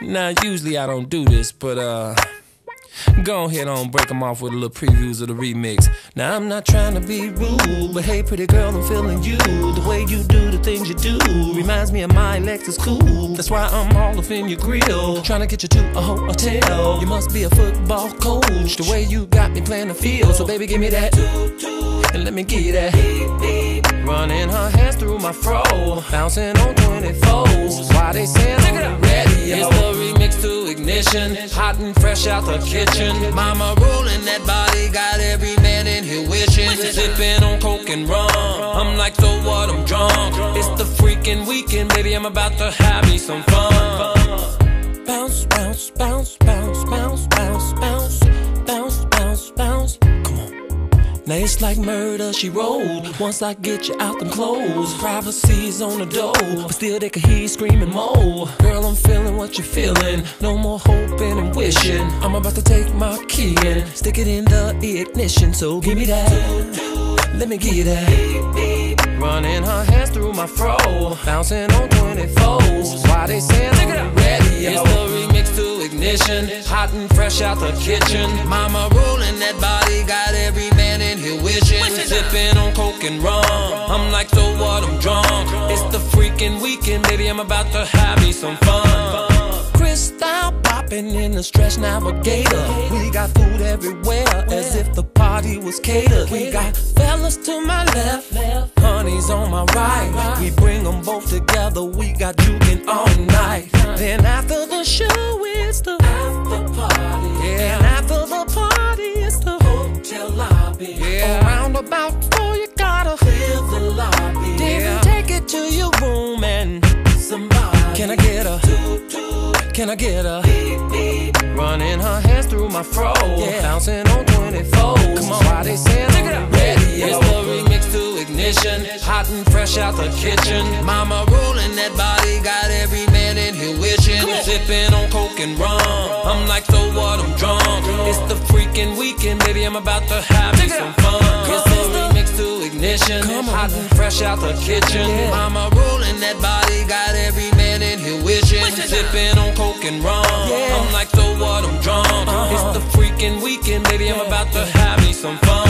Now, usually I don't do this, but uh. Go ahead on, break them off with a little previews of the remix. Now I'm not trying to be rude, but hey, pretty girl, I'm feeling you. The way you do the things you do reminds me of my Lexus cool. That's why I'm all up in your grill, trying to get you to a hotel. You must be a football coach, the way you got me playing the field. So baby, give me that, and let me give you that. Running her hands through my fro, bouncing on 24s. Why they say I'm ready? Ignition, hot and fresh out the kitchen. Mama rolling that body, got every man in here wishing. Sipping on coke and rum. I'm like, so what? I'm drunk. It's the freaking weekend, baby. I'm about to have me some fun. Bounce, bounce, bounce, bounce, bounce, bounce, bounce, Now it's like murder, she rolled. Once I get you out them clothes, privacy's on the door, but still they can hear you screaming more. Girl, I'm feeling what you're feeling. No more hoping and wishing. I'm about to take my key and stick it in the ignition. So give me that. Let me give you that. Running her hands through my fro, bouncing on 24s. Why they saying I'm ready? It's the remix to ignition, hot and fresh out the kitchen. Mama rolling that body, got every man in here wishing. Sipping on coke and rum. I'm like, so what? I'm drunk. It's the freaking weekend, baby. I'm about to have me some fun. Cristal popping in the stretch navigator. We got food everywhere, as if the party was catered. We got fellas to my left, honeys on my right. We bring them both together. We got juking all night. Then after the show, about four, you gotta fill the lobby. Then take it to your room and somebody. Can I get a? Can I get a? Running her hands through my fro, yeah. bouncing on 24. Come on, why they saying I'm ready? It's the remix to ignition, hot and fresh out the kitchen. Mama rolling that body, got every man in here wishing. Sipping on coke and rum. I'm like, so what? I'm drunk. It's the freaking weekend, baby. I'm about to have me some mission. Hot fresh out the kitchen. Yeah. Mama rolling that body, got every man in here wishing. Sipping on coke and rum. Yeah. I'm like, so what? I'm drunk. Uh -huh. It's the freaking weekend, baby. I'm about to have me some fun.